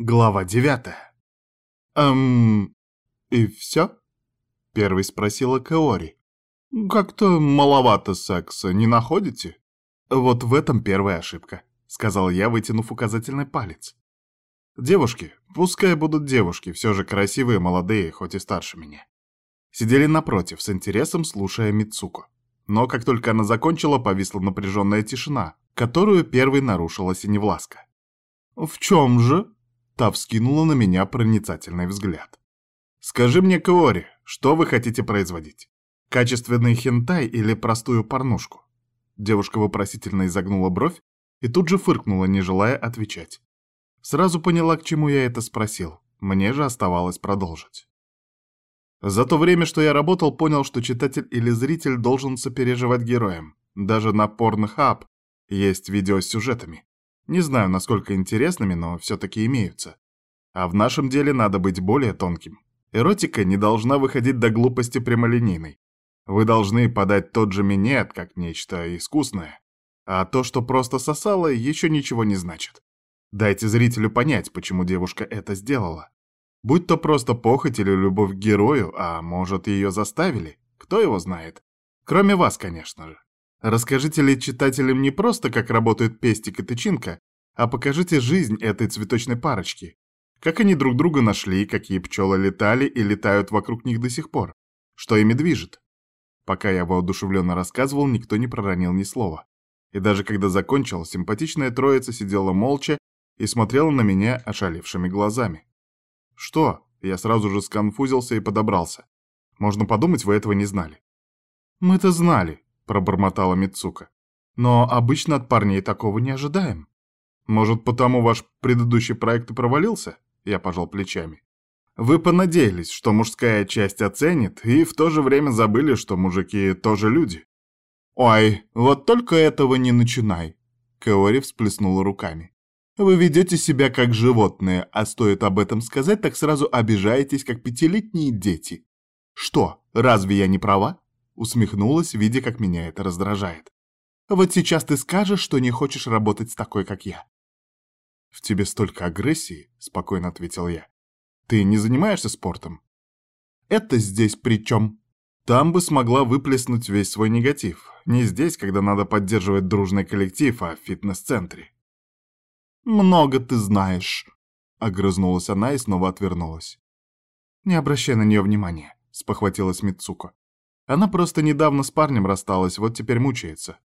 Глава девятая. «Эм... и все?» — первый спросила Каори. «Как-то маловато секса, не находите?» «Вот в этом первая ошибка», — сказал я, вытянув указательный палец. «Девушки, пускай будут девушки, все же красивые, молодые, хоть и старше меня». Сидели напротив, с интересом слушая Мицуко. Но как только она закончила, повисла напряженная тишина, которую первой нарушила Синевласка. «В чем же?» Та вскинула на меня проницательный взгляд. «Скажи мне, Каори, что вы хотите производить? Качественный хентай или простую порнушку?» Девушка вопросительно изогнула бровь и тут же фыркнула, не желая отвечать. Сразу поняла, к чему я это спросил. Мне же оставалось продолжить. За то время, что я работал, понял, что читатель или зритель должен сопереживать героям. Даже на Pornhub есть видео с сюжетами. Не знаю, насколько интересными, но все-таки имеются. А в нашем деле надо быть более тонким. Эротика не должна выходить до глупости прямолинейной. Вы должны подать тот же минет, как нечто искусное. А то, что просто сосало, еще ничего не значит. Дайте зрителю понять, почему девушка это сделала. Будь то просто похоть или любовь к герою, а может, ее заставили, кто его знает. Кроме вас, конечно же. Расскажите ли читателям не просто, как работают пестик и тычинка, а покажите жизнь этой цветочной парочки. Как они друг друга нашли, какие пчелы летали и летают вокруг них до сих пор. Что ими движет. Пока я воодушевленно рассказывал, никто не проронил ни слова. И даже когда закончил, симпатичная троица сидела молча и смотрела на меня ошалевшими глазами. «Что?» Я сразу же сконфузился и подобрался. «Можно подумать, вы этого не знали». «Мы-то знали», пробормотала Мицука. Но обычно от парней такого не ожидаем. Может, потому ваш предыдущий проект и провалился? Я пожал плечами. Вы понадеялись, что мужская часть оценит, и в то же время забыли, что мужики тоже люди. Ой, вот только этого не начинай. Каори всплеснула руками. Вы ведете себя как животные, а стоит об этом сказать, так сразу обижаетесь, как пятилетние дети. Что, разве я не права? Усмехнулась, видя, как меня это раздражает. «Вот сейчас ты скажешь, что не хочешь работать с такой, как я». «В тебе столько агрессии», — спокойно ответил я. «Ты не занимаешься спортом?» «Это здесь при чем?» Там бы смогла выплеснуть весь свой негатив. Не здесь, когда надо поддерживать дружный коллектив, а в фитнес-центре. «Много ты знаешь», — огрызнулась она и снова отвернулась. «Не обращай на нее внимания», — спохватилась Мицуко. Она просто недавно с парнем рассталась, вот теперь мучается.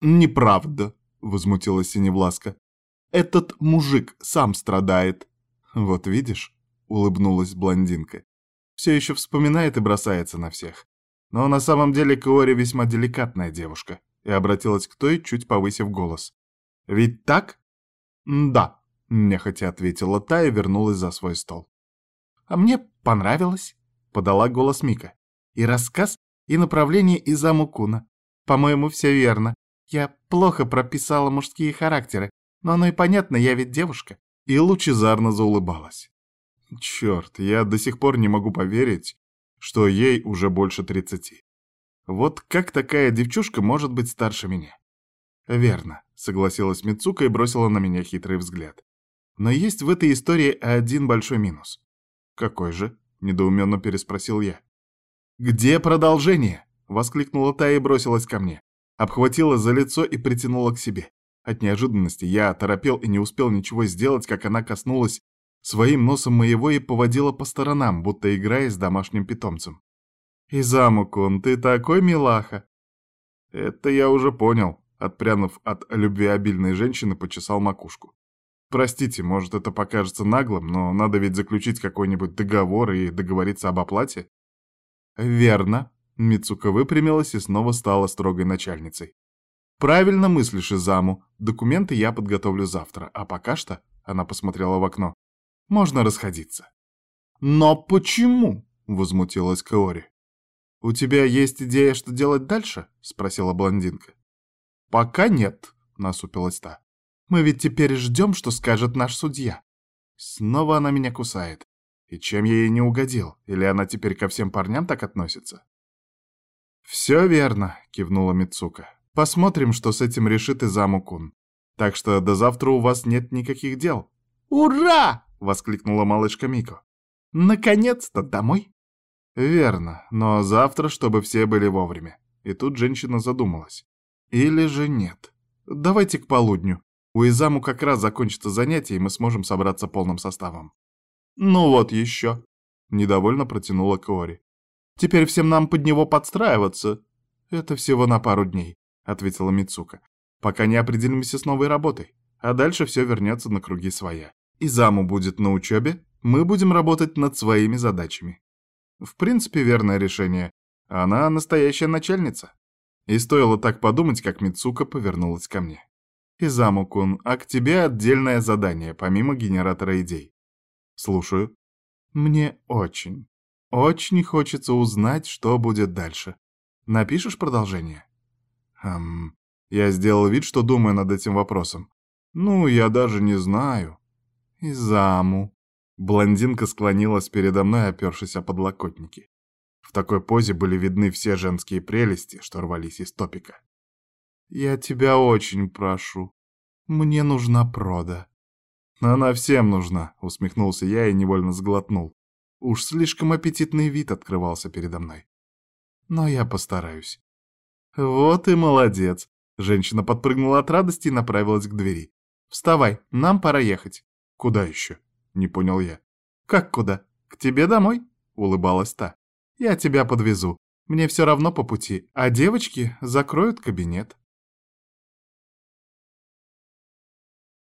«Неправда», — возмутилась Синевласка. «Этот мужик сам страдает». «Вот видишь», — улыбнулась блондинка. «Все еще вспоминает и бросается на всех. Но на самом деле Каори весьма деликатная девушка» и обратилась к той, чуть повысив голос. «Ведь так?» «Да», — нехотя ответила та и вернулась за свой стол. «А мне понравилось», — подала голос Мика. И рассказ, и направление Изаму Куна. По-моему, все верно. Я плохо прописала мужские характеры, но оно и понятно, я ведь девушка. И лучезарно заулыбалась. Черт, я до сих пор не могу поверить, что ей уже больше тридцати. Вот как такая девчушка может быть старше меня? Верно, согласилась Мицука и бросила на меня хитрый взгляд. Но есть в этой истории один большой минус. Какой же? недоуменно переспросил я. «Где продолжение?» — воскликнула та и бросилась ко мне. Обхватила за лицо и притянула к себе. От неожиданности я торопел и не успел ничего сделать, как она коснулась своим носом моего и поводила по сторонам, будто играя с домашним питомцем. «Изамукун, ты такой милаха!» «Это я уже понял», — отпрянув от любвеобильной женщины, почесал макушку. «Простите, может, это покажется наглым, но надо ведь заключить какой-нибудь договор и договориться об оплате». «Верно», — Мицука выпрямилась и снова стала строгой начальницей. «Правильно мыслишь, Изаму. Документы я подготовлю завтра, а пока что...» — она посмотрела в окно. «Можно расходиться». «Но почему?» — возмутилась Каори. «У тебя есть идея, что делать дальше?» — спросила блондинка. «Пока нет», — насупилась та. «Мы ведь теперь ждем, что скажет наш судья». Снова она меня кусает. И чем я ей не угодил? Или она теперь ко всем парням так относится? «Все верно», — кивнула Мицука. «Посмотрим, что с этим решит Изаму-кун. Так что до завтра у вас нет никаких дел». «Ура!» — воскликнула малышка Мико. «Наконец-то домой!» «Верно, но завтра, чтобы все были вовремя». И тут женщина задумалась. «Или же нет? Давайте к полудню. У Изаму как раз закончится занятие, и мы сможем собраться полным составом». «Ну вот еще», — недовольно протянула Кори. «Теперь всем нам под него подстраиваться». «Это всего на пару дней», — ответила Мицука, «пока не определимся с новой работой, а дальше все вернется на круги своя. Изаму будет на учебе, мы будем работать над своими задачами». В принципе, верное решение. Она настоящая начальница. И стоило так подумать, как Мицука повернулась ко мне. «Изаму-кун, а к тебе отдельное задание, помимо генератора идей». «Слушаю». «Мне очень, очень хочется узнать, что будет дальше. Напишешь продолжение?» «Хм...» Я сделал вид, что думаю над этим вопросом. «Ну, я даже не знаю». «Изаму...» Блондинка склонилась передо мной, опершись о подлокотники. В такой позе были видны все женские прелести, что рвались из топика. «Я тебя очень прошу. Мне нужна прода». «Она всем нужна», — усмехнулся я и невольно сглотнул. Уж слишком аппетитный вид открывался передо мной. Но я постараюсь. «Вот и молодец!» Женщина подпрыгнула от радости и направилась к двери. «Вставай, нам пора ехать». «Куда еще?» — не понял я. «Как куда? К тебе домой?» — улыбалась та. «Я тебя подвезу. Мне все равно по пути, а девочки закроют кабинет».